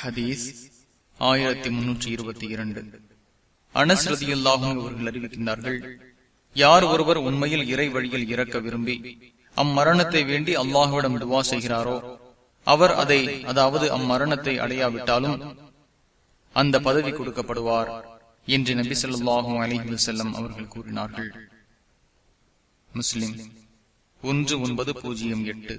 ஹதீஸ் ஆயிரத்தி முன்னூற்றி இருபத்தி இரண்டு. அனஸ்ரதியில்லாகும் அவர்கள் அறிவிக்கின்றார்கள் யார் ஒருவர் உண்மையில் இறை வழியில் இறக்க விரும்பி அம்மரணத்தை வேண்டி அல்லாஹுவிடம் துவா செய்கிறாரோ அவர் அதை அதாவது அம்மரணத்தை அடையாவிட்டாலும் அந்த பதவி கொடுக்கப்படுவார் என்று நபி சொல்லாஹும் அலிஹி செல்லம் அவர்கள் கூறினார்கள். முஸ்லிம் ஒன்று ஒன்பது பூஜ்ஜியம் எட்டு.